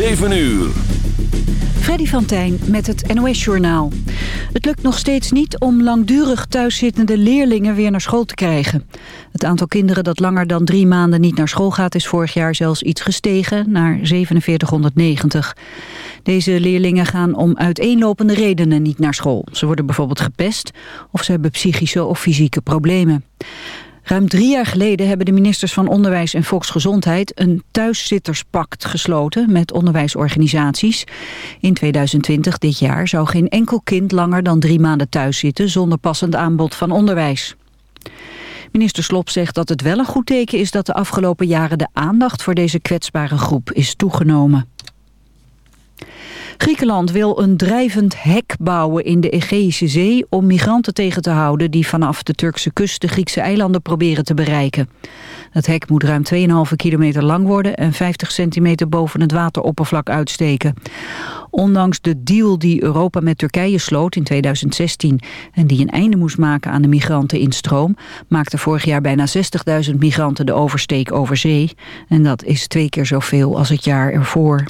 7 uur. Freddy van Tijn met het NOS-journaal. Het lukt nog steeds niet om langdurig thuiszittende leerlingen weer naar school te krijgen. Het aantal kinderen dat langer dan drie maanden niet naar school gaat... is vorig jaar zelfs iets gestegen naar 4790. Deze leerlingen gaan om uiteenlopende redenen niet naar school. Ze worden bijvoorbeeld gepest of ze hebben psychische of fysieke problemen. Ruim drie jaar geleden hebben de ministers van Onderwijs en Volksgezondheid een thuiszitterspact gesloten met onderwijsorganisaties. In 2020, dit jaar, zou geen enkel kind langer dan drie maanden thuis zitten zonder passend aanbod van onderwijs. Minister Slop zegt dat het wel een goed teken is dat de afgelopen jaren de aandacht voor deze kwetsbare groep is toegenomen. Griekenland wil een drijvend hek bouwen in de Egeïsche Zee... om migranten tegen te houden die vanaf de Turkse kust de Griekse eilanden proberen te bereiken. Het hek moet ruim 2,5 kilometer lang worden en 50 centimeter boven het wateroppervlak uitsteken. Ondanks de deal die Europa met Turkije sloot in 2016 en die een einde moest maken aan de migranteninstroom, maakten vorig jaar bijna 60.000 migranten de oversteek over zee. En dat is twee keer zoveel als het jaar ervoor.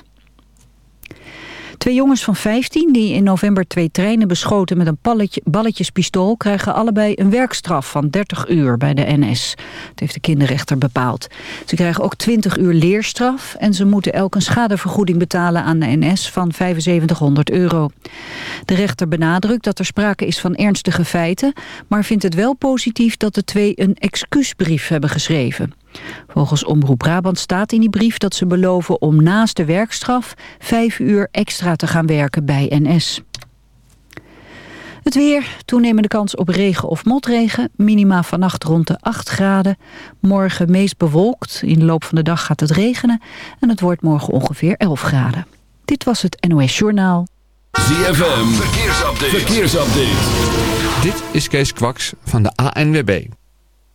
Twee jongens van 15 die in november twee treinen beschoten met een balletje, balletjespistool... krijgen allebei een werkstraf van 30 uur bij de NS. Dat heeft de kinderrechter bepaald. Ze krijgen ook 20 uur leerstraf... en ze moeten elk een schadevergoeding betalen aan de NS van 7500 euro. De rechter benadrukt dat er sprake is van ernstige feiten... maar vindt het wel positief dat de twee een excuusbrief hebben geschreven. Volgens Omroep Brabant staat in die brief dat ze beloven om naast de werkstraf vijf uur extra te gaan werken bij NS. Het weer, toenemende kans op regen of motregen. Minima vannacht rond de 8 graden. Morgen meest bewolkt. In de loop van de dag gaat het regenen. En het wordt morgen ongeveer 11 graden. Dit was het NOS Journaal. ZFM, verkeersupdate. verkeersupdate. Dit is Kees Kwaks van de ANWB.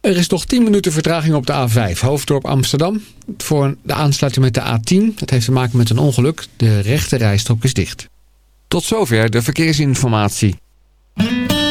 Er is nog 10 minuten vertraging op de A5, hoofddorp Amsterdam. Voor de aansluiting met de A10. Dat heeft te maken met een ongeluk. De rechte rijstrook is dicht. Tot zover de verkeersinformatie.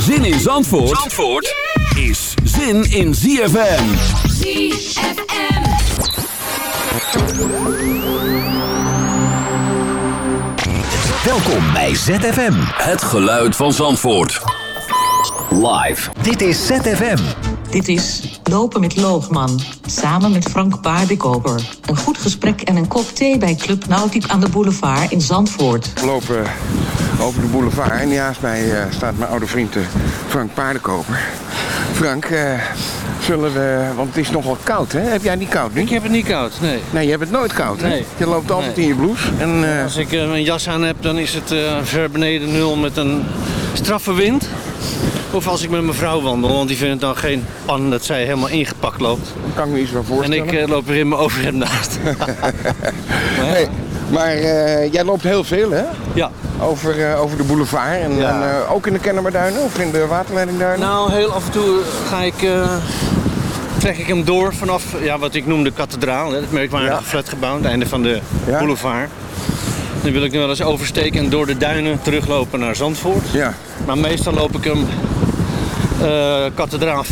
Zin in Zandvoort, Zandvoort is zin in ZFM. ZFM. Welkom bij ZFM. Het geluid van Zandvoort. Live. Dit is ZFM. Dit is Lopen met Loogman, samen met Frank Paardenkoper. Een goed gesprek en een kop thee bij Club Nautiek aan de boulevard in Zandvoort. We lopen over de boulevard en naast mij eh, staat mijn oude vriend eh, Frank Paardenkoper. Frank, eh, zullen we, want het is nogal koud hè? Heb jij niet koud nu? Ik heb het niet koud, nee. Nee, je hebt het nooit koud hè? Nee. Je loopt altijd Nee. in je blouse. En, eh, Als ik mijn jas aan heb, dan is het eh, ver beneden nul met een straffe wind. Of als ik met mijn vrouw wandel, want die vindt het dan geen pan dat zij helemaal ingepakt loopt. kan ik me iets van En voorstellen. ik eh, loop er in mijn overhemd naast. Nee, maar eh, jij loopt heel veel hè? Ja. Over, eh, over de boulevard en, Ja. en, ook in de Kennemerduinen of in de waterleidingduinen? Nou, heel af en toe ga ik trek ik hem door vanaf ja, wat ik noem de kathedraal. Hè, het merkwaardige Ja. flatgebouw, het einde van de Ja. boulevard. Dan wil ik nu wel eens oversteken en door de duinen teruglopen naar Zandvoort. Ja. Maar meestal loop ik hem eh kathedraal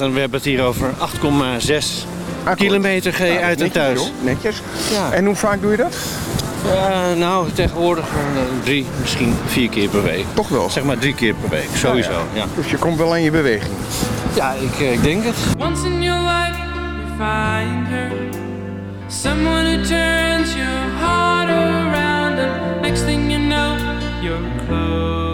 en we hebben het hier over 8,6 kilometer G Nou, uit en netjes, thuis. joh, netjes. Ja. En hoe vaak doe je dat? Eh, nou, tegenwoordig eh, drie, misschien vier keer per week. Toch wel? Zeg maar drie keer per week, sowieso. Ja, Dus je komt wel aan je beweging. ja ik, ik denk het. Once in your life, you find her. Someone who turns your heart around, and next thing you know, you're closing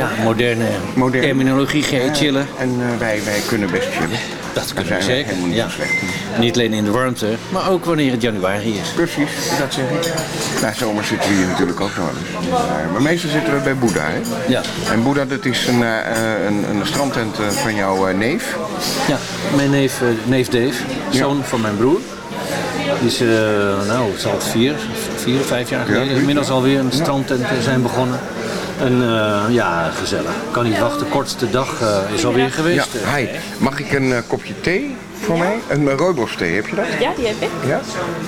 Ja, moderne, Moderne. terminologie, ge- chillen. En eh, wij, wij kunnen best chillen. Dat kunnen we zeker. niet Ja. Niet alleen in de warmte, maar ook wanneer het januari is. Precies, dat zeg ik. Na zomer zitten we hier natuurlijk ook nog wel eens. Maar, meestal zitten we bij Boeddha, hè? Ja. En Boeddha, dat is een, eh, een, een strandtent eh, van jouw neef. Ja, mijn neef, neef Dave, zoon van mijn broer. Die is, eh, nou, het zal vier, vier, vijf jaar geleden inmiddels alweer een strandtent zijn begonnen. En eh, ja, gezellig. Kan niet wachten. Kortste dag eh, is alweer geweest. Ja, hi. Mag ik een eh, kopje thee voor mij? Een uh, rooibos thee, heb je dat? Ja, die heb ik. Ja?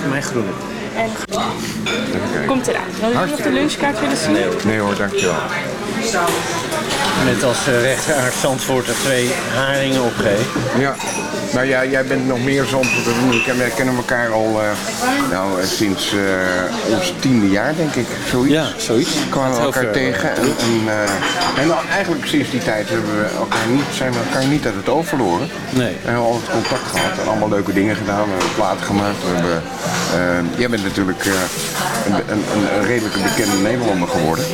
Mijn groene. En komt eraan. Wil je nog de lunchkaart willen zien? Nee hoor, dankjewel. Met als uh, rechter uit Zandvoort er twee haringen opgeven. Ja. Nou ja, jij bent nog meer Zandvoort dan ik. En wij kennen elkaar al eh, nou, eh, sinds eh, ons tiende jaar, denk ik. Zoiets. Ja, zoiets. Kwamen we elkaar tegen. En, en, en dan eigenlijk sinds die tijd hebben we elkaar niet, zijn we elkaar niet uit het oog verloren. Nee. We hebben altijd contact gehad en allemaal leuke dingen gedaan. We hebben platen gemaakt. We hebben, jij bent natuurlijk een, een, een redelijke bekende Nederlander geworden.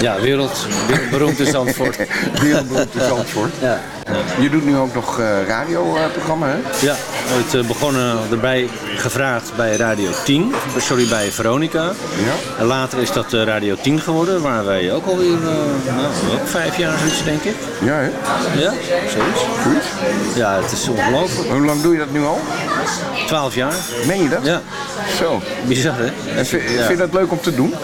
Ja, wereld, wereldberoemd in Zandvoort. Wereldberoemd in Zandvoort. Ja. Je doet nu ook nog eh radioprogramma, hè? Ja, het eh, begonnen erbij gevraagd bij Radio 10, sorry bij Veronica. Ja. En later is dat eh, Radio 10 geworden, waar wij ook alweer, nou, ook vijf jaar zoiets denk ik. Ja, hè? Ja, zoiets. Goed. Ja, het is ongelooflijk. Hoe lang doe je dat nu al? Twaalf jaar. Meen je dat? Ja. Zo. Bizar hè? En vind, Ja. vind je dat leuk om te doen?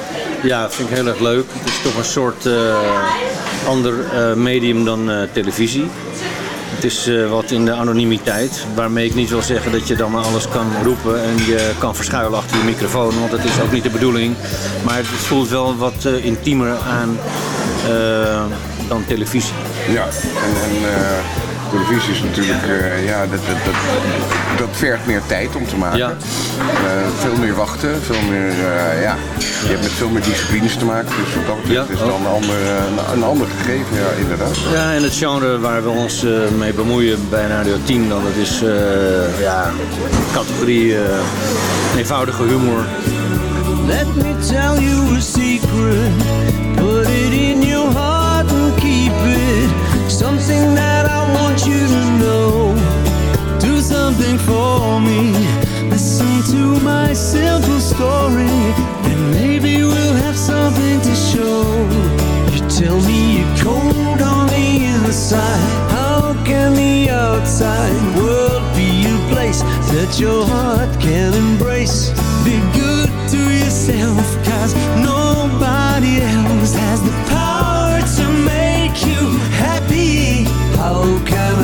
Ja, vind ik heel erg leuk. Het is toch een soort eh, ander eh, medium dan eh, televisie. Het is wat in de anonimiteit, waarmee ik niet wil zeggen dat je dan maar alles kan roepen en je kan verschuilen achter je microfoon, want dat is ook niet de bedoeling. Maar het voelt wel wat intiemer aan dan televisie. Ja, en, en televisie is natuurlijk, eh, ja, dat, dat, dat, dat vergt meer tijd om te maken. Ja. Eh, veel meer wachten, veel meer, eh, ja, je hebt met veel meer disciplines te maken. Dus wat dat betreft is het dan een ander, eh, een ander gegeven, ja, inderdaad. Ja, en het genre waar we ons eh, mee bemoeien bij Radio 10, dan, dat is eh, ja, categorie eh, eenvoudige humor. Let me tell you a secret. Put it in your Something that I want you to know. Do something for me. Listen to my simple story. And maybe we'll have something to show. You tell me you're cold on the inside. How can the outside world be a place that your heart can embrace? Be good to yourself, cause nobody How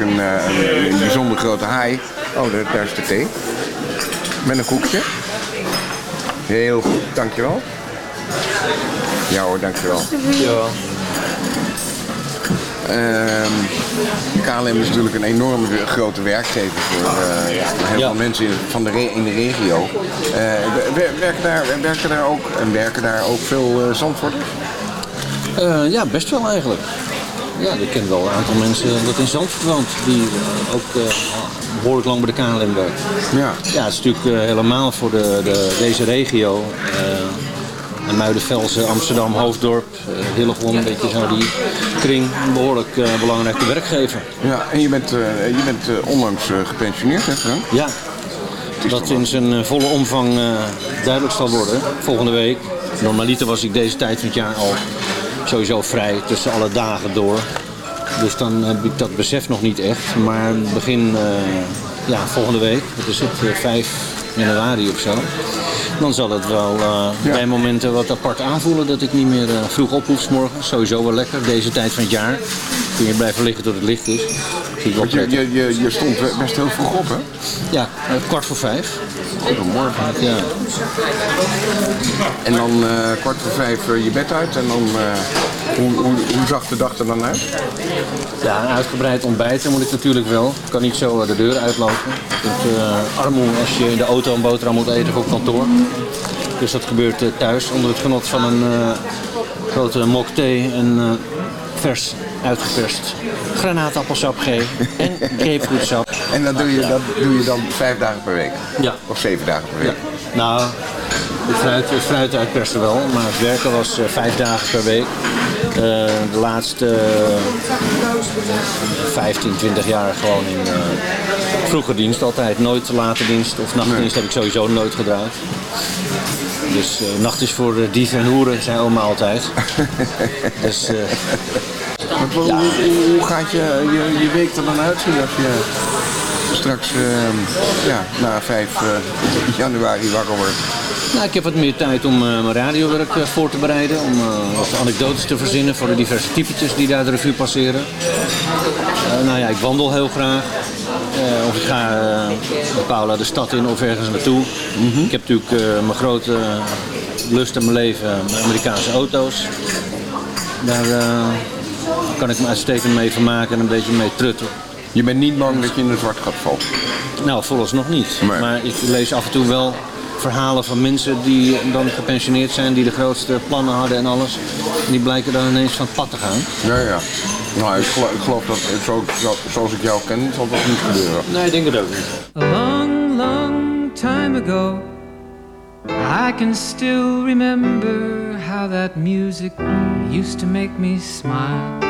natuurlijk een, eh, een, een bijzonder grote haai. Oh, daar, is de thee. Met een koekje. Heel goed, dankjewel. Ja hoor, dankjewel. Ja. Ehm KLM is natuurlijk een enorme grote werkgever voor eh, ja, heel Ja. veel mensen in, van de re- in de regio. Eh, wer- werken, daar, werken, daar ook, en werken daar ook veel uh, Zandvoorters? Ja, best wel eigenlijk. Ja, ik ken wel een aantal mensen dat in Zandvoort woont, die eh, ook eh, behoorlijk lang bij de KLM werken. Ja. Ja, het is natuurlijk eh, helemaal voor de, de, deze regio. en Muidenvelsen, Amsterdam, Hoofddorp, Hillegom, een beetje zo die kring, een behoorlijk eh, belangrijke werkgever. Ja, en je bent, je bent eh, onlangs gepensioneerd, hè Frank? Ja, dat in zijn volle omvang duidelijk zal worden volgende week. Normaliter was ik deze tijd van het jaar al sowieso vrij tussen alle dagen door. Dus dan heb ik dat besef nog niet echt. Maar begin eh, ja, volgende week, dat is het, eh, 5 januari of zo. Dan zal het wel eh, bij momenten wat apart aanvoelen dat ik niet meer eh, vroeg op hoef 's morgens. Sowieso wel lekker, deze tijd van het jaar. Kun je blijven liggen tot het licht is. Want je, je, je, je stond best heel vroeg op, hè? Ja, eh, kwart voor vijf. Goedemorgen. Ja. En dan eh, kwart voor vijf eh, je bed uit en dan... hoe, hoe, hoe zag de dag er dan uit? Ja, een uitgebreid ontbijten moet ik natuurlijk wel. Ik kan niet zo de deur uitlopen. Vind uh, armoe als je in de auto een boterham moet eten of op kantoor. Dus dat gebeurt thuis onder het genot van een grote mok thee en vers uitgeperst granaatappelsap G en grapefruitsap. En dat doe je, dat doe je dan vijf dagen per week? Ja. Of zeven dagen per week? Nou, het fruit, het fruit uitpersen wel, maar het werken was eh, vijf dagen per week. Eh, de laatste eh, 15, 20 jaar gewoon in eh, vroege dienst altijd. Nooit late dienst of nachtdienst heb ik sowieso nooit gedraaid. Dus nacht is voor dieven en hoeren, zei oma altijd. dus, Want hoe, hoe, hoe gaat je, je, je week er dan uitzien als je straks eh, ja, na 5 eh, januari wakker wordt? Nou, ik heb wat meer tijd om eh, mijn radiowerk eh, voor te bereiden. Om wat anekdotes te verzinnen voor de diverse typetjes die daar de revue passeren. Nou ja, ik wandel heel graag. Of ik ga met Paula de stad in of ergens naartoe. Ik heb natuurlijk mijn grote lust in mijn leven, Amerikaanse auto's. Daar kan ik me uitstekend mee vermaken en een beetje mee trutten. Je bent niet bang dat je in een zwart gat valt? Nou, vooralsnog niet. Maar ik lees af en toe wel verhalen van mensen die dan gepensioneerd zijn, die de grootste plannen hadden en alles. En die blijken dan ineens van het pad te gaan. Ja, ja. Nou, ik geloof, ik geloof dat zo, zo- zoals ik jou ken, zal dat niet gebeuren. Nee, ik denk het ook niet. A long, long time ago, I can still remember how that music used to make me smile.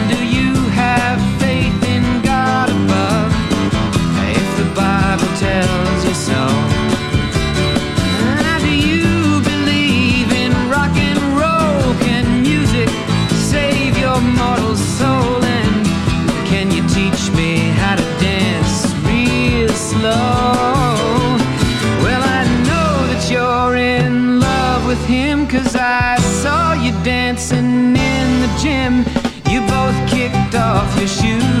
gym. You both kicked off your shoes.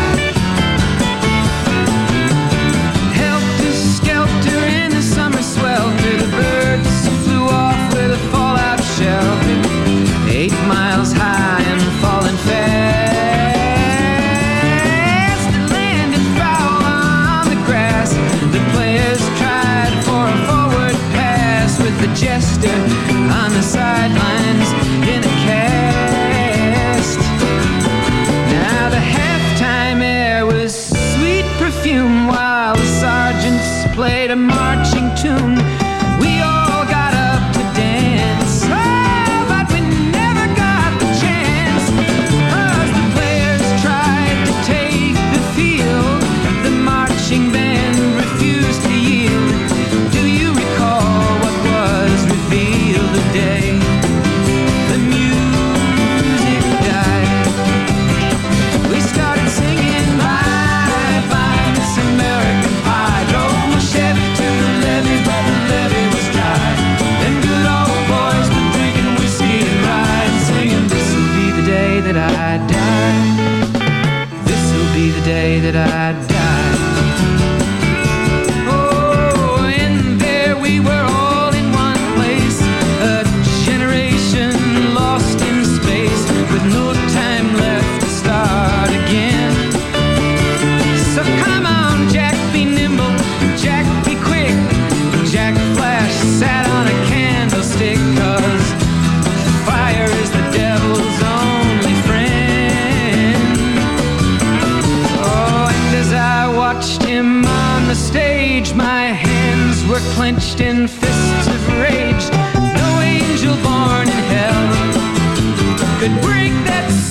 watched him on the stage. My hands were clenched in fists of rage. No angel born in hell could break that.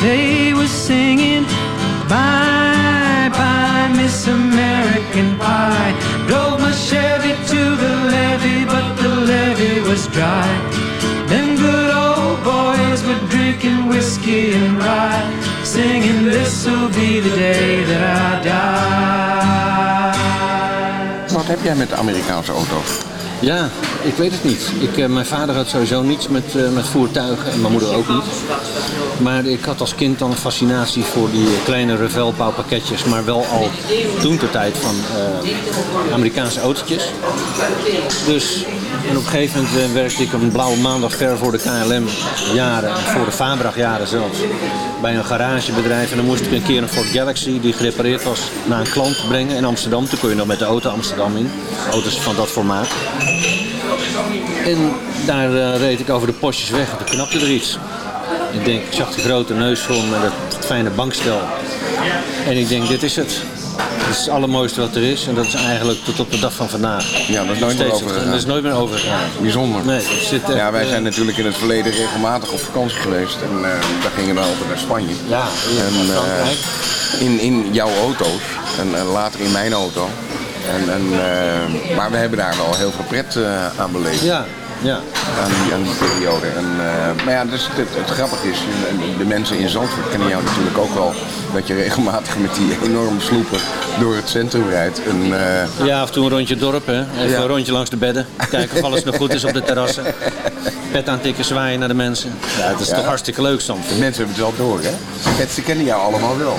They were singing, Bye bye, Miss American Pie. Drove my Chevy to the levee, but the levee was dry. Them good old boys were drinking whiskey and rye, singing, This'll be the day that I die. Wat heb jij met de Amerikaanse auto's? Ja, ik weet het niet. Ik, eh, mijn vader had sowieso niets met, eh, met voertuigen en mijn moeder ook niet. Maar ik had als kind dan een fascinatie voor die kleine Revelpauw-pakketjes, maar wel al toen de tijd van eh, Amerikaanse autootjes. Dus en op een gegeven moment eh, werkte ik een blauwe maandag ver voor de KLM jaren, en voor de Fabrag jaren zelfs, bij een garagebedrijf. En dan moest ik een keer een Ford Galaxy die gerepareerd was naar een klant brengen in Amsterdam. Toen kon je nog met de auto Amsterdam in, auto's van dat formaat. En daar eh, reed ik over de postjes weg en toen knapte er iets. Ik denk, ik zag die grote neusvorm met het fijne bankstel. En ik denk, dit is het. Dit is het allermooiste wat er is. En dat is eigenlijk tot op de dag van vandaag. Ja, dat is nooit meer overgegaan. Dat is nooit meer overgegaan. Bijzonder. Nee, het zit echt, ja, wij eh, zijn natuurlijk in het verleden regelmatig op vakantie geweest. En eh daar gingen we altijd naar Spanje. Ja, en, Frankrijk. eh, in, in jouw auto's en, later in mijn auto. En, en, maar we hebben daar wel heel veel pret aan beleefd. Ja, ja. Aan die, aan die periode. En, eh, maar ja, dus het, het grappige is, de mensen in Zandvoort kennen jou natuurlijk ook wel, dat je regelmatig met die enorme sloepen door het centrum rijdt. En, eh, Ja, af en toe een rondje dorp, hè. Even Ja. een rondje langs de bedden. Kijken of alles nog goed is op de terrassen. Pet aantikken, zwaaien naar de mensen. Ja, het is Ja. toch hartstikke leuk soms. Mensen hebben het wel door, hè? Het, ze kennen jou allemaal wel.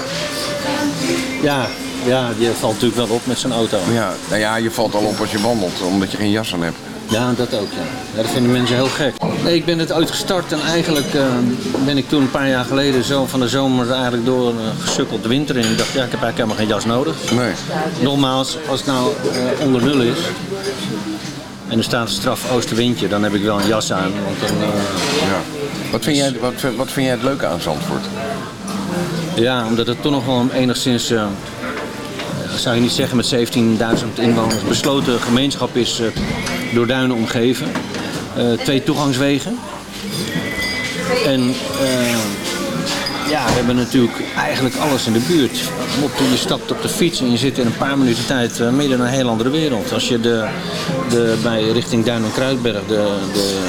Ja, ja, die valt natuurlijk wel op met zijn auto. Ja, nou ja, je valt al op als je wandelt, omdat je geen jas aan hebt. Ja, dat ook, ja. ja. Dat vinden mensen heel gek. Nee, ik ben het uitgestart en eigenlijk eh, ben ik toen een paar jaar geleden zo van de zomer eigenlijk door een gesukkeld de winter in. Ik dacht, ja, ik heb eigenlijk helemaal geen jas nodig. Nee. Nogmaals, als het nou eh, onder nul is en er staat een straf oostenwindje, dan heb ik wel een jas aan. Want dan, Ja. Wat vind, jij, wat, wat vind jij het leuke aan Zandvoort? Ja, omdat het toch nog wel enigszins, zou je niet zeggen met 17.000 inwoners, besloten gemeenschap is door duinen omgeven. Eh, twee toegangswegen. En eh, ja, we hebben natuurlijk eigenlijk alles in de buurt. Op, je stapt op de fiets en je zit in een paar minuten tijd eh, midden in een heel andere wereld. Als je de, de, bij richting Duin en Kruidberg, de, de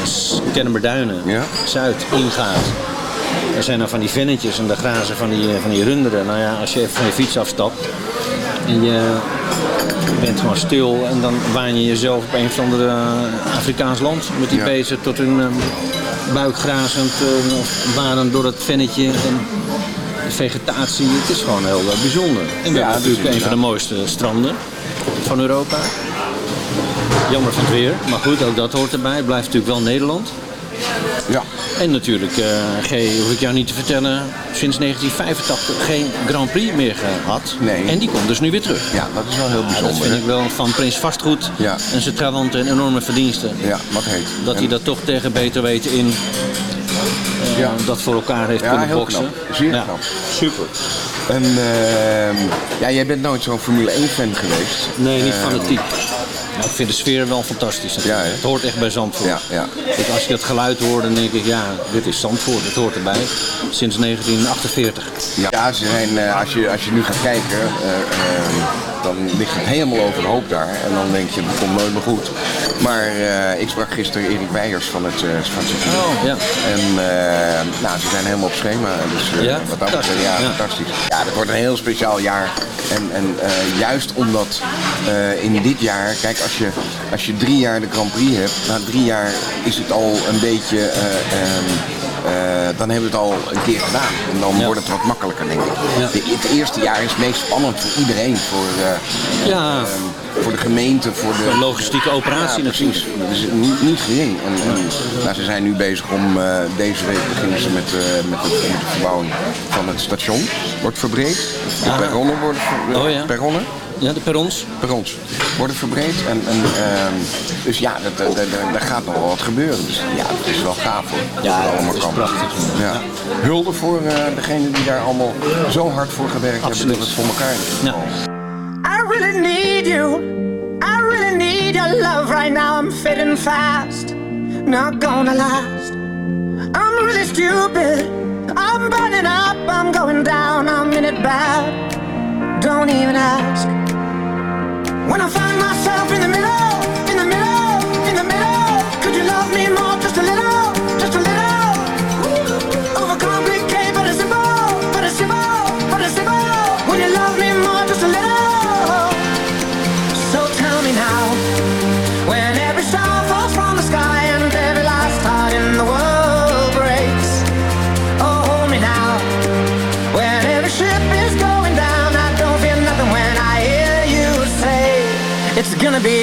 Kennemerduinen, Zuid ingaat. Er zijn dan van die vennetjes en de grazen van die, van die runderen. Nou ja, als je even van je fiets afstapt en je bent gewoon stil en dan waan je jezelf op een of ander eh, Afrikaans land met die Ja. beesten tot hun eh, buik grazend eh, of waren door het vennetje en de vegetatie. Het is gewoon heel eh, bijzonder. En we Ja, hebben dat is natuurlijk een van de mooiste stranden van Europa. Jammer van het weer, maar goed, ook dat hoort erbij. Het blijft natuurlijk wel Nederland. Ja. En natuurlijk, eh G, hoef ik jou niet te vertellen, sinds 1985 geen Grand Prix meer gehad. Nee. En die komt dus nu weer terug. Ja, dat is wel heel Ja, bijzonder. dat vind ik wel van Prins Vastgoed Ja. en zijn trawant een enorme verdienste. Ja, wat heet. Dat hij dat toch tegen beter weten in eh, Ja. dat voor elkaar heeft Ja, kunnen heel boksen. knap. Zeer Ja. knap. Super. En ehm, ja, jij bent nooit zo'n Formule 1 fan geweest. Nee, niet Ehm, fanatiek. Maar ik vind de sfeer wel fantastisch. Ja, het hoort echt bij Zandvoort. Ja, ja. Ik, als je dat geluid hoort, dan denk ik, ja, dit is Zandvoort. Het hoort erbij. Sinds 1948. Ja, ja ze zijn, eh, als, je, als je nu gaat kijken, eh, ehm, dan ligt het helemaal overhoop daar. En dan denk je, dat komt nooit meer goed. Maar eh, ik sprak gisteren Erik Weijers van het, van het circuit. Oh, ja. En eh, nou, ze zijn helemaal op schema. Dus Ja? wat dat betreft, ja, Fantastisch. Ja. fantastisch. Ja, het wordt een heel speciaal jaar. En, en juist omdat in dit jaar, kijk, als je, als je drie jaar de Grand Prix hebt, na drie jaar is het al een beetje, eh, eh, dan hebben we het al een keer gedaan. En dan Ja. wordt het wat makkelijker, denk ik. Ja. De, het eerste jaar is het meest spannend voor iedereen. Voor, eh, Ja, ehm, voor de gemeente, voor de... Logistieke operatie precies. Dat is niet, niet gering. En, en, nou, ze zijn nu bezig om, eh, deze week beginnen ze met, met, het, met de verbouwing van het station. Wordt verbreed. De Ah. perronnen worden ver- Oh perronnen. Ja, de perrons. Perrons worden verbreed. En, en, ehm, dus ja, dat, dat, dat- daar gaat nog wel wat gebeuren. Dus ja, het is wel gaaf hoor. Ja, Dat het het is kan. prachtig. Ja. Hulde voor eh degene die daar allemaal zo hard voor gewerkt hebben dat het voor elkaar is. Ja. I really need you. I really need your love right now. I'm fading fast. Not gonna last. I'm really stupid. I'm burning up. I'm going down. I'm in it bad. Don't even ask. When I find myself in the middle,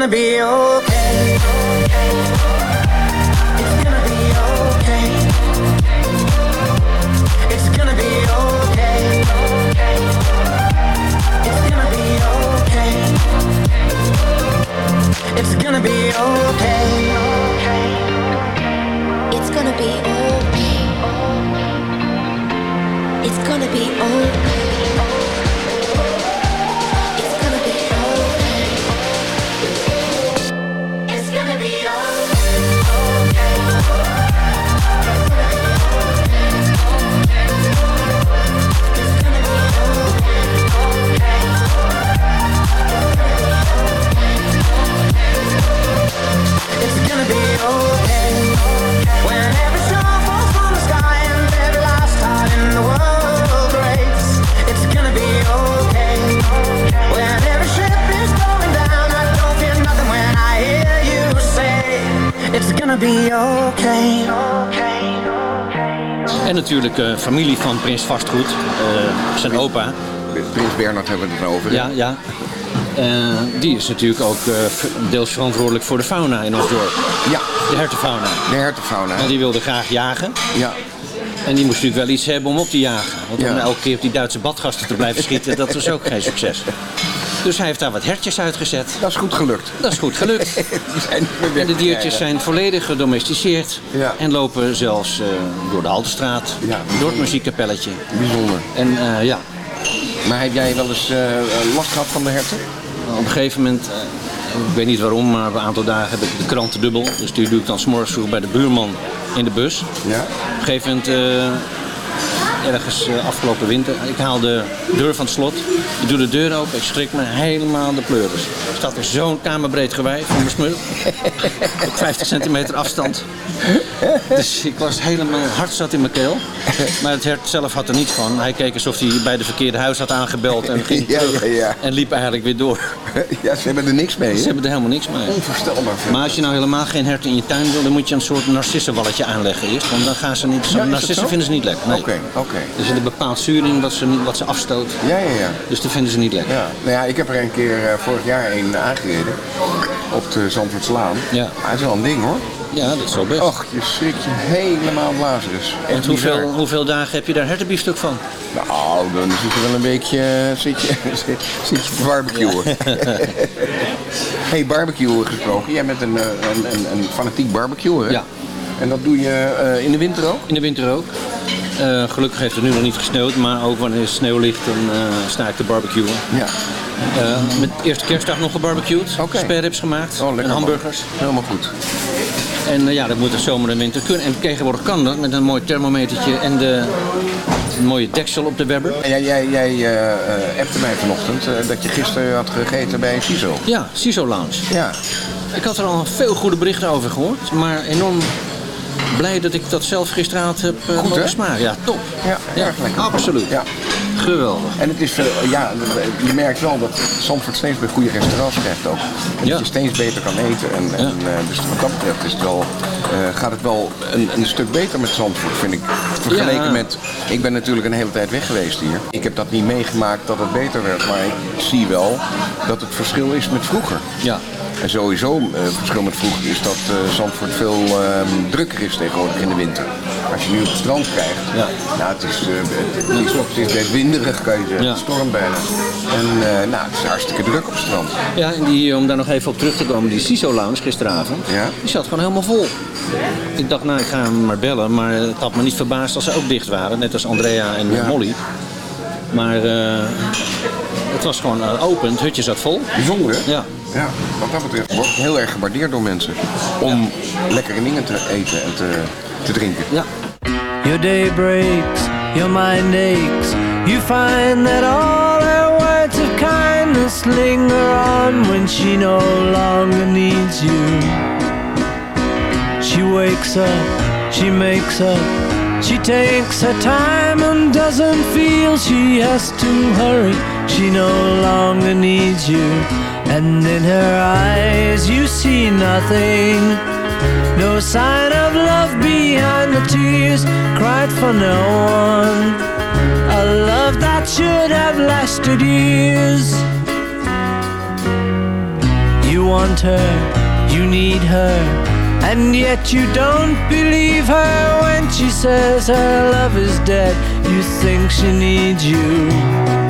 Gonna be okay. Natuurlijk eh, familie van Prins Vastgoed, eh, zijn opa. Prins Bernhard hebben we het over. Ja, ja. Eh, die is natuurlijk ook deels verantwoordelijk voor de fauna in ons dorp. Ja. De hertenfauna. De hertenfauna. En die wilde graag jagen. Ja. En die moest natuurlijk wel iets hebben om op te jagen. Want om Ja. elke keer op die Duitse badgasten te blijven schieten, dat was ook geen succes. Dus hij heeft daar wat hertjes uitgezet. Dat is goed gelukt. Dat is goed gelukt. Die zijn En de diertjes zijn volledig gedomesticeerd. Ja. En lopen zelfs eh, door de Haltestraat, door het muziekkapelletje. Bijzonder. En eh, ja. Maar heb jij wel eens eh, last gehad van de herten? Op een gegeven moment, ik weet niet waarom, maar een aantal dagen heb ik de kranten dubbel. Dus die doe ik dan s'morgens vroeg bij de buurman in de bus. Ja. Op een gegeven moment, ergens eh, afgelopen winter, ik haal de deur van het slot. Ik doe de deur open, ik schrik me helemaal de pleuris. Er staat er zo'n kamerbreed gewei van de smul. Op 50 centimeter afstand. Dus ik was helemaal, hart zat in mijn keel. Maar het hert zelf had er niets van. Hij keek alsof hij bij de verkeerde huis had aangebeld en ging Ja, terug. ja, ja. En liep eigenlijk weer door. Ja, ze hebben er niks mee. Ze hebben er helemaal niks mee. Onvoorstelbaar. Maar als je nou helemaal geen herten in je tuin wil, dan moet je een soort narcissenwalletje aanleggen eerst. Want dan gaan ze niet. Narcissen zo? vinden ze niet lekker. Nee. Oké, oké. Er zit een bepaald zuur in wat ze, wat ze afstoot. Ja, ja, ja. Dus dat vinden ze niet lekker. Ja, nou ja, ik heb er een keer eh, vorig jaar een aangereden op de Zandvoortslaan. Ja. Maar het is wel een ding hoor. Ja, dat is zo best. Och, je schrik je helemaal Lazarus. En hoeveel, hoeveel dagen heb je daar hertenbiefstuk van? Nou, dan zit je wel een beetje zit je, zit, zit je te barbecuen. hey, barbecuen gesproken. Jij bent een, eh, een, een, een fanatiek barbecuer, hè? Ja. En dat doe je eh, in de winter ook? In de winter ook. Eh, gelukkig heeft het nu nog niet gesneeuwd, maar ook wanneer sneeuw ligt, dan eh, sta ik te barbecuen. Ja. Eh, met eerste kerstdag nog gebarbecued, Oké. spare gemaakt Oh, lekker, en man. hamburgers. Helemaal goed. En ja, dat moet de zomer en winter kunnen. En tegenwoordig kan dat met een mooi thermometertje en de, een mooie deksel op de Webber. En jij, jij, jij eh, appte mij vanochtend dat je gisteren had gegeten bij CISO. Ja, CISO Lounge. Ja. Ik had er al veel goede berichten over gehoord, maar enorm blij dat ik dat zelf gisteravond heb uh, Goed, smaken. Ja, top. Ja, erg lekker. Absoluut. Ja. Geweldig. En het is, veel- ja, je merkt wel dat Zandvoort steeds bij goede restaurants krijgt ook. En Ja. Dat je steeds beter kan eten. En, en, eh, dus wat dat betreft is het wel, eh, gaat het wel een, een stuk beter met Zandvoort, vind ik. Vergeleken Ja. met, ik ben natuurlijk een hele tijd weg geweest hier. Ik heb dat niet meegemaakt dat het beter werd, maar ik zie wel dat het verschil is met vroeger. Ja. En sowieso, het verschil met vroeger is dat eh, Zandvoort veel ehm, drukker is tegenwoordig in de winter. Als je nu op het strand krijgt, Ja. nou, het, is, eh, het, het is, het is best winderig, kan je zeggen. Ja. Het stormt bijna. En nou, het is hartstikke druk op het strand. Ja, en die, om daar nog even op terug te komen, die CISO Lounge gisteravond, Ja. die zat gewoon helemaal vol. Ik dacht, nou, ik ga hem maar bellen, maar het had me niet verbaasd als ze ook dicht waren, net als Andrea en Ja. Molly. Maar het was gewoon eh, open, het hutje zat vol. Bijzonder, hè? Ja. Ja, wat dat betreft wordt het heel erg gewaardeerd door mensen. Om lekkere dingen te eten en te, te drinken. Ja. Your day breaks, your mind aches. You find that all her words of kindness linger on when she no longer needs you. She wakes up, she makes up, she takes her time and doesn't feel she has to hurry. She no longer needs you, and in her eyes you see nothing. No sign of love behind the tears cried for no one. A love that should have lasted years. You want her, you need her, and yet you don't believe her when she says her love is dead. You think she needs you.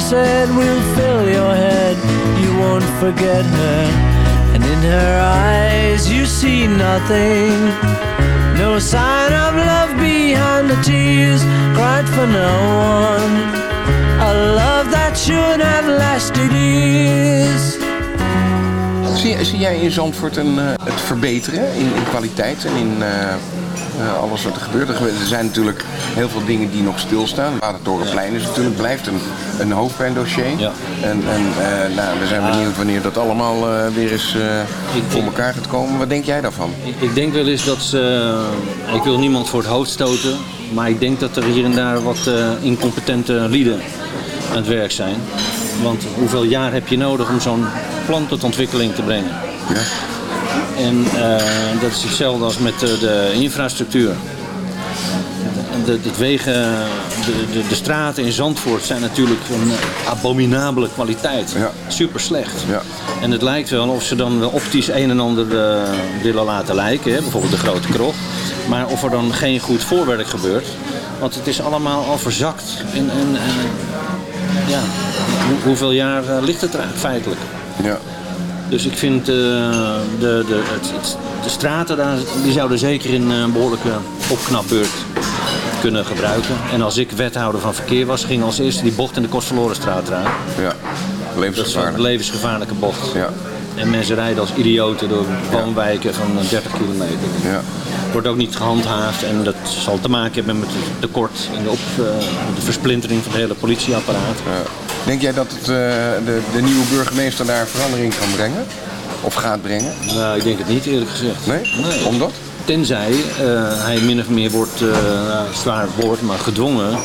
said will fill your head. You won't forget her, and in her eyes you see nothing. No sign of love behind the tears cried for no one. A love that should have lasted years. Zie, zie jij in Zandvoort een, eh, het verbeteren in, in kwaliteit en in eh, alles wat er gebeurt? Er zijn natuurlijk heel veel dingen die nog stilstaan. Watertorenplein is natuurlijk, blijft een, een hoofdpijndossier. Ja. En, en eh, nou, we zijn benieuwd wanneer dat allemaal eh, weer eens eh, voor elkaar gaat komen. Wat denk jij daarvan? Ik, ik denk wel eens dat ze. Ik wil niemand voor het hoofd stoten. Maar ik denk dat er hier en daar wat eh, incompetente lieden aan het werk zijn. Want hoeveel jaar heb je nodig om zo'n plan tot ontwikkeling te brengen? Ja. En eh, dat is hetzelfde als met de, de infrastructuur. De, de wegen, de, de, de straten in Zandvoort zijn natuurlijk een abominabele kwaliteit. Super slecht. Ja. En het lijkt wel of ze dan optisch een en ander eh, willen laten lijken. Hè? Bijvoorbeeld de grote krocht. Maar of er dan geen goed voorwerk gebeurt. Want het is allemaal al verzakt. En, en, en, ja, hoe- hoeveel jaar eh, ligt het er feitelijk? Ja. Dus ik vind eh, de, de, het, het- de straten daar, die zouden zeker in een behoorlijke opknapbeurt kunnen gebruiken. En als ik wethouder van verkeer was, ging als eerste die bocht in de Kostverlorenstraat eraan. Ja, Dat is levensgevaarlijke bocht. Ja. En mensen rijden als idioten door woonwijken van eh, 30 kilometer. Ja. Wordt ook niet gehandhaafd en dat zal te maken hebben met het tekort en de, op, eh, de versplintering van het hele politieapparaat. Denk jij dat het, eh, de, de nieuwe burgemeester daar verandering kan brengen? Of gaat brengen? Nou, ik denk het niet eerlijk gezegd. Nee? Omdat? Tenzij eh, hij min of meer wordt, nou, zwaar woord, maar gedwongen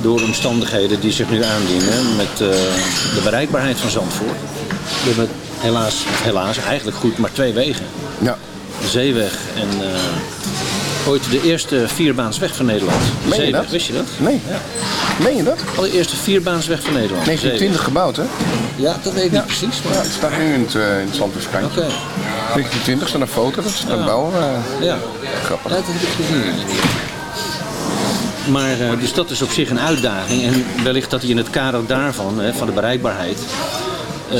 door omstandigheden die zich nu aandienen met de bereikbaarheid van Zandvoort. We hebben helaas, helaas, eigenlijk goed, maar twee wegen. Ja. De zeeweg en ooit de eerste vierbaansweg van Nederland. De Meen je dat? wist je dat? Nee. Ja. Meen je dat? Allereerste vierbaansweg van Nederland. 1920 gebouwd, hè? Ja, dat weet ik niet precies. Maar... Ja, het staat nu in het, eh, in het. Oké. 1920 staat een foto, dat is het bouwen. eh, Ja. Grappig. Ja, dat heb ik gezien. Maar, eh, dus dat is op zich een uitdaging. En wellicht dat hij in het kader daarvan, hè, van de bereikbaarheid,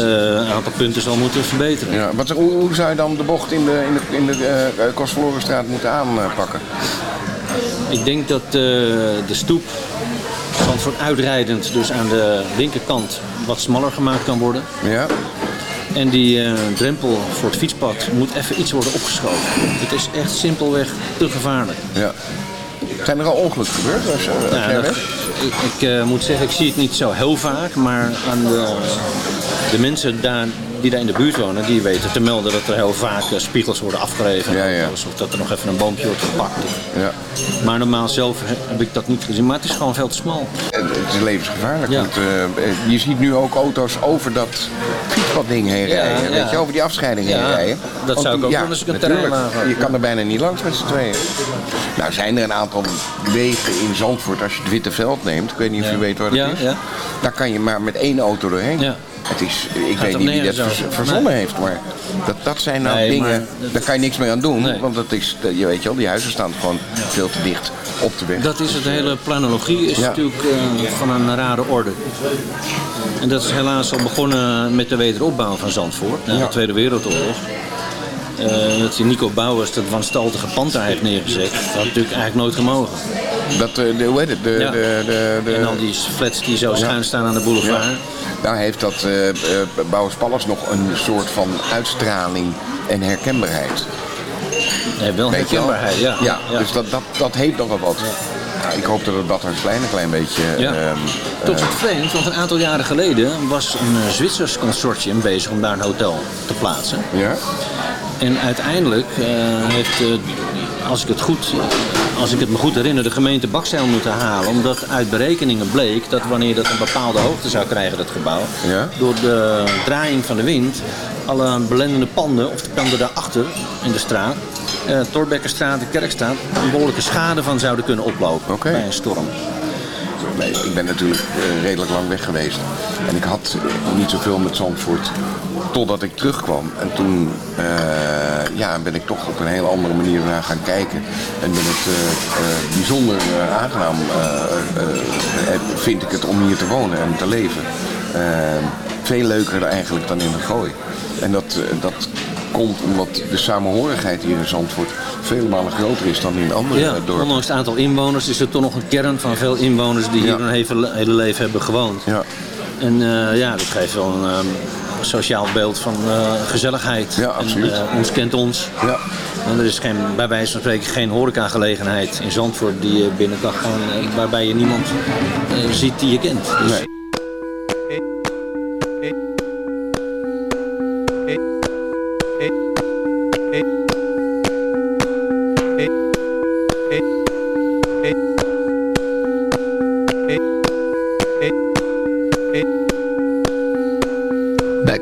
een aantal punten zal moeten verbeteren. Ja, wat, hoe, hoe zou je dan de bocht in de, in de, in de eh, Kostverlorenstraat moeten aanpakken? Ik denk dat eh, de stoep Zandvoort uitrijdend, dus aan de linkerkant, wat smaller gemaakt kan worden. Ja. En die eh, drempel voor het fietspad moet even iets worden opgeschoven. Het is echt simpelweg te gevaarlijk. Ja. Zijn er al ongelukken gebeurd? Als, uh, Nou, dat- ik ik eh, moet zeggen, ik zie het niet zo heel vaak, maar aan de, de mensen daar, die daar in de buurt wonen, die weten te melden dat er heel vaak eh, spiegels worden afgereven. Of dat er nog even een boompje wordt gepakt. Ja. Maar normaal zelf he- heb ik dat niet gezien, maar het is gewoon veel te smal. Het is levensgevaarlijk. Want, eh, je ziet nu ook auto's over dat fietspadding heen rijden. Weet je, over die afscheiding heen rijden. dat zou ik ook doen als ik een had. Je kan er bijna niet langs met z'n tweeën. Nou zijn er een aantal wegen in Zandvoort. Als je het Witte Veld neemt. Ik weet niet of je weet waar dat is. ja. Daar kan je maar met één auto doorheen. Het is, ik Gaat weet niet wie dat vers- verzonnen Nee. heeft. Maar dat, dat zijn nou Nee, dingen, daar kan je niks meer aan doen. Want dat is, je weet je wel, die huizen staan gewoon veel te dicht op de weg. Dat is het, de hele planologie is Ja. natuurlijk eh, van een rare orde. En dat is helaas al begonnen met de wederopbouw van Zandvoort, na de Tweede Wereldoorlog. Eh, dat die Nico Bouwers dat wanstaltige pand daar heeft neergezet, dat had natuurlijk eigenlijk nooit gemogen. Dat, eh, de, hoe heet het? De, Ja. de, de, de, En al die flats die zo schuin staan aan de boulevard. Ja. Daar heeft dat eh, Bouwers Palace nog een soort van uitstraling en herkenbaarheid. Nee, wel Weet je wel? herkenbaarheid, ja. Ja, dus dat, dat, dat heeft nog wel wat. Nou, ik hoop dat het Badhuisplein een klein beetje... Ja. ehm, Tot het vreemd, want een aantal jaren geleden was een Zwitsers consortium bezig om daar een hotel te plaatsen. Ja. En uiteindelijk heeft, als, ik het goed, als ik het me goed herinner, de gemeente bakzeil moeten halen. Omdat uit berekeningen bleek dat wanneer dat een bepaalde hoogte zou krijgen, dat gebouw. Ja. Door de draaiing van de wind, alle belendende panden, of de panden daarachter in de straat. eh Torbekkerstraat en Kerkstraat, een behoorlijke schade van zouden kunnen oplopen bij een storm. Ik ben natuurlijk eh, redelijk lang weg geweest. En ik had eh, niet zoveel met Zandvoort totdat ik terugkwam. En toen eh, ja, ben ik toch op een heel andere manier naar gaan kijken. En ben het bijzonder aangenaam, vind ik het om hier te wonen en te leven. Veel leuker eigenlijk dan in de gooi. En dat, dat komt omdat de samenhorigheid hier in Zandvoort vele malen groter is dan in andere Ja, dorpen. ondanks het aantal inwoners is er toch nog een kern van veel inwoners die hier hun hele, hele leven hebben gewoond. Ja. En eh, ja, dat geeft wel een ehm, sociaal beeld van eh, gezelligheid. Ja, absoluut. En, eh, ons kent ons. Ja. En er is geen, bij wijze van spreken geen horecagelegenheid in Zandvoort die je binnen kan gaan, waarbij je niemand ziet die je kent. Dus,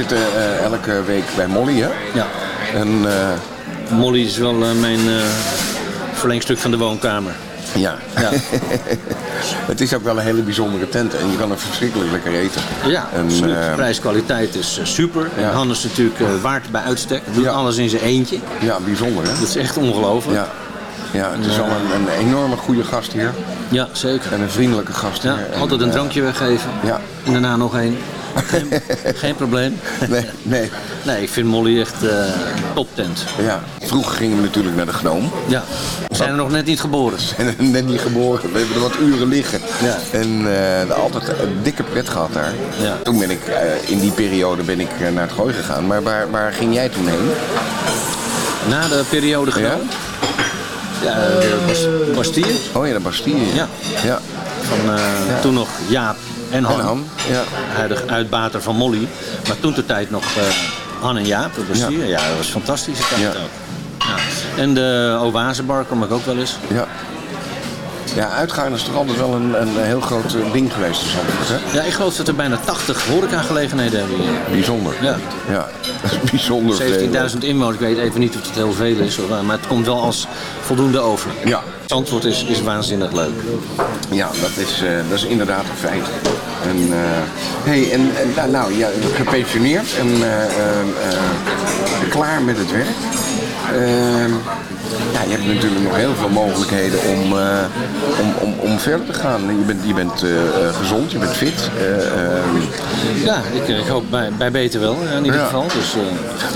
Jij zit eh, elke week bij Molly, hè? Ja. En, eh, Molly is wel eh, mijn verlengstuk van de woonkamer. ja. Ja. het is ook wel een hele bijzondere tent en je kan er verschrikkelijk lekker eten. Ja, En, absoluut. Prijs-kwaliteit is super. Ja. En Hannes natuurlijk waard bij uitstek. Doet alles in zijn eentje. Ja, bijzonder hè? Dat is echt ongelooflijk. Ja. Ja, het is al een, een enorme goede gast hier. Ja, zeker. En een vriendelijke gast Ja, hier. En, altijd een drankje weggeven. Ja. En daarna nog één. Geen, geen probleem. Nee, nee. Nee, ik vind Molly echt eh toptent. Ja. Vroeger gingen we natuurlijk naar de Gnoom. Ja. We zijn er nog net niet geboren. En net niet geboren. We hebben er wat uren liggen. Ja. En eh, altijd een dikke pret gehad daar. Ja. Toen ben ik, eh, in die periode ben ik naar het gooi gegaan. Maar waar, waar ging jij toen heen? Na de periode genomen. Ja, de Bas- Bastille. Oh ja, de Bastille. Ja. Ja. Van eh, toen nog Jaap en Han. En Han, ja. Huidig uitbater van Molly. Maar toen de tijd nog eh, Han en Jaap, de Bastille. Ja. dat was een fantastische tijd Ja. ook. Ja. En de Oasebar kom ik ook wel eens. Ja. Ja, uitgaan is toch altijd wel een, een heel groot eh, ding geweest in Zandvoort, hè? Ja, ik geloof dat er bijna 80 horecagelegenheden hebben hier. Bijzonder. Ja. Ja, dat is bijzonder veel. 17.000 inwoners, ik weet even niet of het heel veel is, maar het komt wel als voldoende over. Ja. Zandvoort is, is waanzinnig leuk. Ja, dat is, eh, dat is inderdaad een feit. En, eh, hey, en, en nou, nou, ja, gepensioneerd en klaar met het werk. Ehm, ja, je hebt natuurlijk nog heel veel mogelijkheden om, eh, om, om, om verder te gaan. Je bent, je bent eh, eh, gezond, je bent fit. eh, ehm, Ja, ik, ik hoop bij, bij beter wel in ieder Ja. geval. Dus,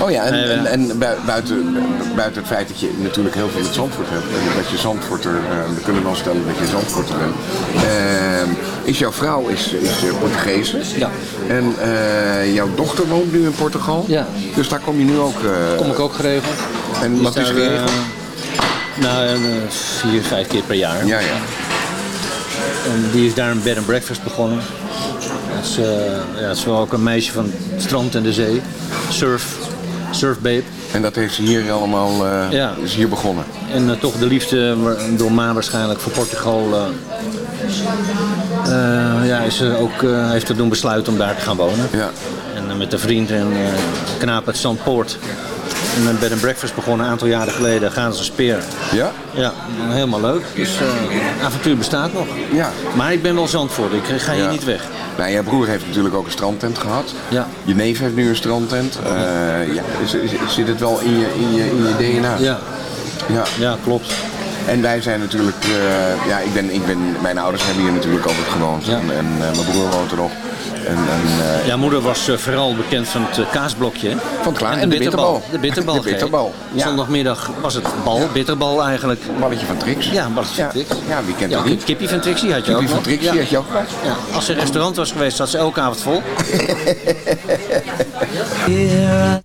Oh ja, en, en, en bui- buiten, buiten het feit dat je natuurlijk heel veel met Zandvoort hebt, en dat je Zandvoorter, we kunnen wel stellen dat je Zandvoorter bent, eh, is jouw vrouw is, is Portugese. Ja. En jouw dochter woont nu in Portugal. Ja. Dus daar kom je nu ook... kom ik ook geregeld. En wat is geregeld? Nou, eh, vier, vijf keer per jaar. Ja, ja. En die is daar een bed and breakfast begonnen. Dat is, eh, ja, is wel ook een meisje van het strand en de zee. Surf, surfbabe. En dat heeft ze hier allemaal eh, Ja. is hier begonnen. En toch de liefde door Ma waarschijnlijk voor Portugal. ja, is ze ook, eh, heeft er doen besluiten om daar te gaan wonen. Ja. En met een vriend en knaap uit Zandpoort. En een bed and breakfast begonnen een aantal jaren geleden. Gaan ze speer. Ja? Ja, helemaal leuk. Dus eh avontuur bestaat nog. Ja. Maar ik ben wel Zandvoort. Ik ga hier Ja. niet weg. Nou, jouw broer heeft natuurlijk ook een strandtent gehad. Ja. Je neef heeft nu een strandtent. Eh, ja, zit het wel in je, in je, in je DNA? Ja. Ja. Ja, klopt. En wij zijn natuurlijk, eh, ja, ik ben, ik ben, mijn ouders hebben hier natuurlijk altijd gewoond. En, en eh, mijn broer woont er nog. En, eh, Jouw moeder was eh, vooral bekend van het eh, kaasblokje. Van klaar en, en de, bitterbal. De bitterbal. De bitterbal. Zondagmiddag was het bal, bitterbal eigenlijk. Balletje van Trix. Ja, balletje van Trix. Ja, wie kent dat niet? Kippie van Trixie had je ook. Kippie van Trixie had je ook. Als ze restaurant was geweest, zat ze elke avond vol.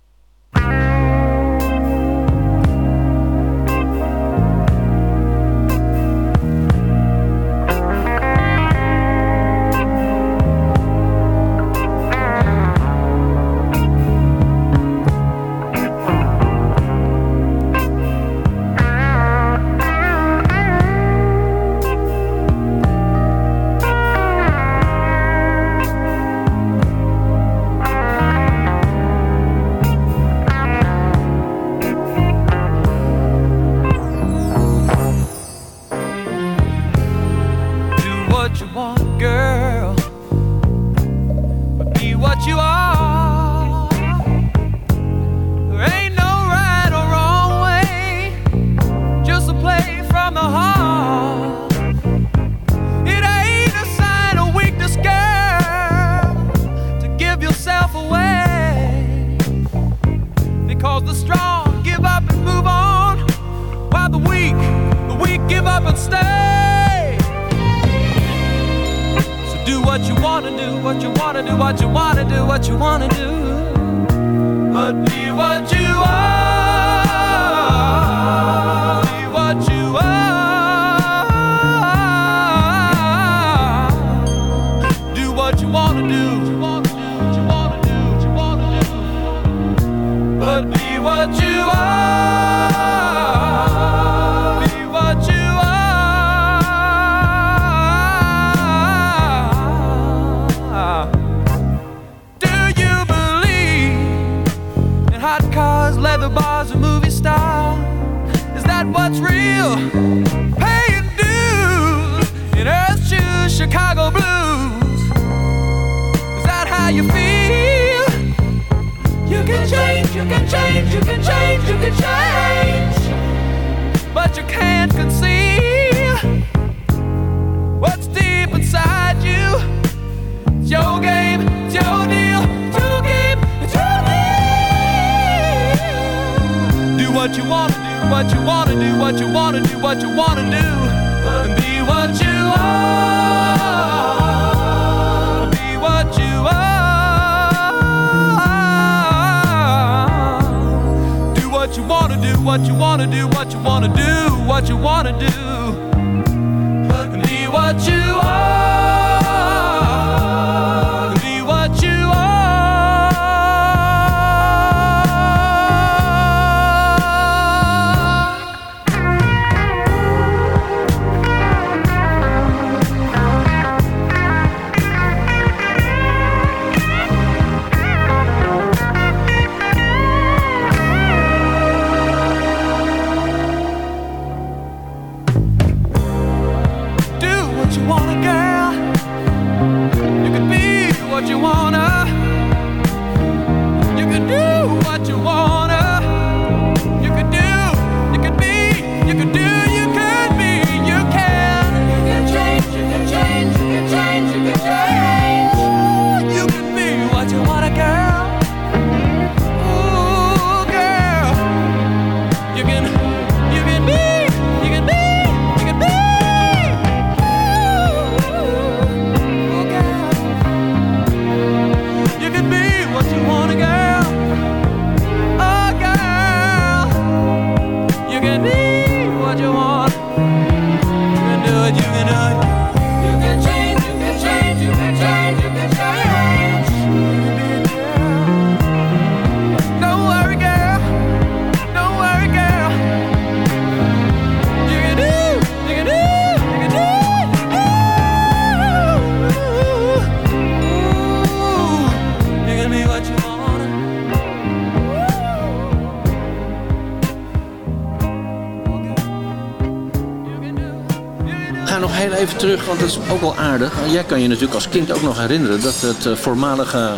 want dat is ook wel aardig. Jij kan je natuurlijk als kind ook nog herinneren dat het eh, voormalige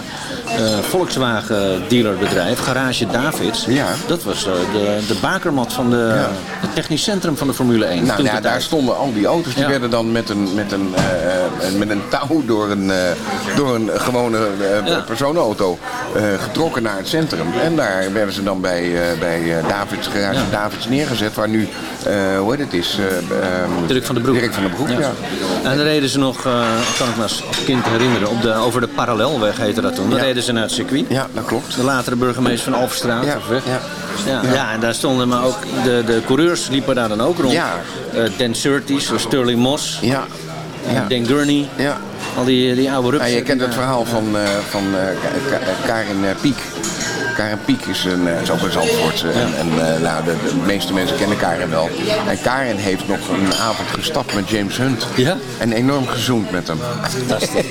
eh, Volkswagen dealerbedrijf, Garage Davids, ja. dat was eh, de, de bakermat van de, het technisch centrum van de Formule 1. Nou, ja, daar stonden al die auto's, die werden dan met een, met een, met een touw door een, door een gewone personenauto getrokken naar het centrum. En daar werden ze dan bij, eh, bij eh, Davids, garage Davids neergezet. Waar nu, eh, hoe heet het is? eh, ehm, Dirk van den Broek. Dirk van den Broek, ja. En dan reden ze nog, eh, kan ik me als kind herinneren, op de, over de parallelweg heette dat toen. Dan reden ze naar het circuit. Ja, dat klopt. De latere burgemeester van Alverstraat. Ja, of weg. ja. Ja, Ja. en daar stonden maar ook, de, de coureurs liepen daar dan ook rond. Ja. Eh, Dan Surtees, Sterling Moss, Ja. eh, Ja. Dan Gurney. Ja. Al die, die oude rups. Ja, je kent het verhaal van, eh, van eh, Ka- Ka- Karin eh, Piek. Karin Piek is, een, eh, is ook een Zandvoortse. En, en eh, nou, de, de meeste mensen kennen Karin wel. En Karin heeft nog een avond gestapt met James Hunt. Ja? En enorm gezoend met hem.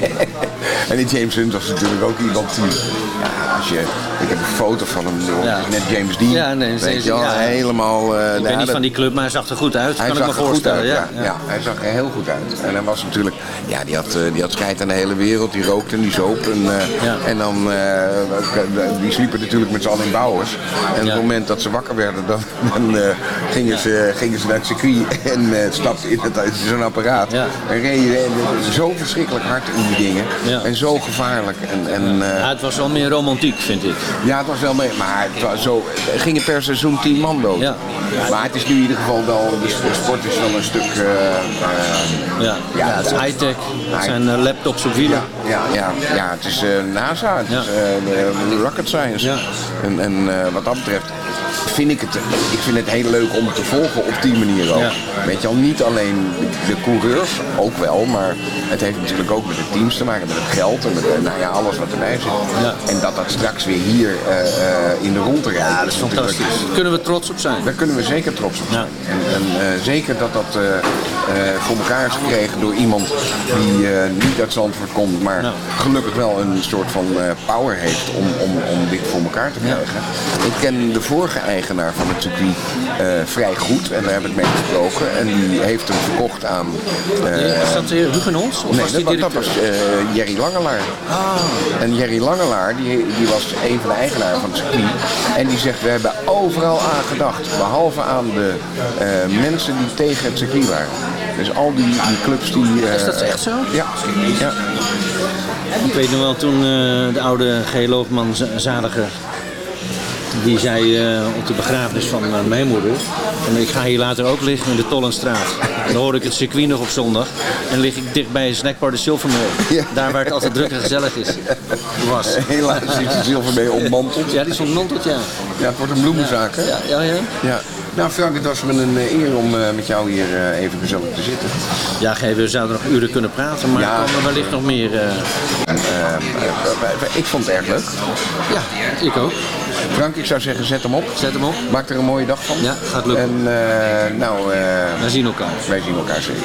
en die James Hunt was natuurlijk ook iemand die... Ja, als je, ik heb een foto van hem, joh, Ja. net James Dean. Ja, nee, weet je ja. helemaal... Ik ben niet van die club, maar hij zag er goed uit. hij kan zag ik me er goed voorstellen. uit, ja, ja. hij zag er heel goed uit. En hij was natuurlijk, ja, die had, die had scheid aan de hele wereld. Die rookte en die zoop. En, en dan, die sliepen natuurlijk met z'n allen in bouwers. En op het moment dat ze wakker werden, dan, dan eh, gingen, ze, gingen ze naar het circuit en eh stapten in, in zo'n apparaat. En reden en zo verschrikkelijk hard in die dingen. En zo gevaarlijk. En, en, eh, Ja, het was wel meer romantiek, vind ik. ja, het was wel mee, maar het was zo, er gingen per seizoen tien man dood. Maar het is nu in ieder geval wel, de sport is wel een stuk... Ja, ja, het is high-tech. Het zijn laptops op wielen. Ja, ja, ja, het is eh, NASA, het is eh, de rocket science. En, en eh, wat dat betreft vind ik het, ik vind het heel leuk om te volgen op die manier ook. Ja. Weet je al, niet alleen de, de coureurs, ook wel, maar het heeft natuurlijk ook met de teams te maken, met het geld en met eh, nou ja, alles wat erbij zit. En dat dat straks weer hier eh, eh, in de rond te rijden. Ja, dat is fantastisch. Daar kunnen we trots op zijn. Daar kunnen we zeker trots op zijn. En, en eh, zeker dat dat eh, eh, voor elkaar is gekregen door iemand die eh, niet uit Zandvoort komt, maar gelukkig wel een soort van eh, power heeft om, om, om dit voor elkaar te krijgen. Ik ken de vorige eigenaar van het circuit eh, vrij goed en daar heb ik mee gesproken. En die heeft hem verkocht aan... eh, was dat uh, Hugenons? Of nee, was dat, die was- dat directeur? was eh, Jerry Langelaar. En Jerry Langelaar, die, die was een van de eigenaren van het circuit. En die zegt, we hebben overal aan gedacht. Behalve aan de eh, mensen die tegen het circuit waren. Dus al die, die clubs die... eh, Is dat echt zo? Ja. ja. Ik weet nog wel toen eh, de oude G. Loogman Z- Zadiger die zei eh, op de begrafenis van eh, mijn moeder van, ik ga hier later ook liggen in de Tollenstraat. Dan hoor ik het circuit nog op zondag en lig ik dicht bij Snackbar de Silvermeel. Daar waar het altijd druk en gezellig is. Was. Helaas is de Silvermee ontmanteld. Ja, die is ontmanteld, ja. Ja, het wordt een bloemenzaak, hè? Ja, ja, ja. ja. Nou Frank, het was me een eh, eer om met jou hier even gezellig te zitten. Ja, G, we zouden nog uren kunnen praten, maar Ja. er komen wellicht nog meer... En, ik vond het erg leuk. Ja, ik ook. Frank, ik zou zeggen, zet hem op. Zet hem op. Maak er een mooie dag van. Ja, gaat lukken. En eh, nou... eh, Wij zien elkaar. Wij zien elkaar zeker.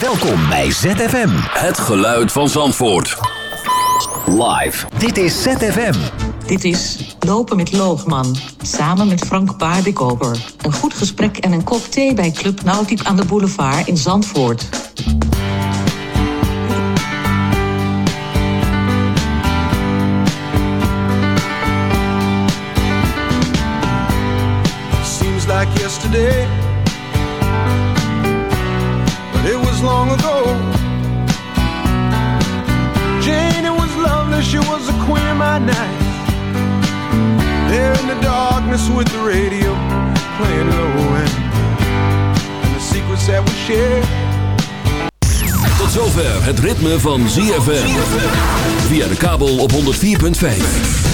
Welkom bij ZFM. Het geluid van Zandvoort. Live. Dit is ZFM. Dit is Lopen met Loogman, samen met Frank Paardenkoper. Een goed gesprek en een kop thee bij Club Nautiek aan de boulevard in Zandvoort. Like yesterday, but it was long ago. Jane, it was lovely, she was the queen of my night. There in the darkness with the radio playing low end, and the secrets that we shared. Tot zover het ritme van ZFM. Via de kabel op 104.5.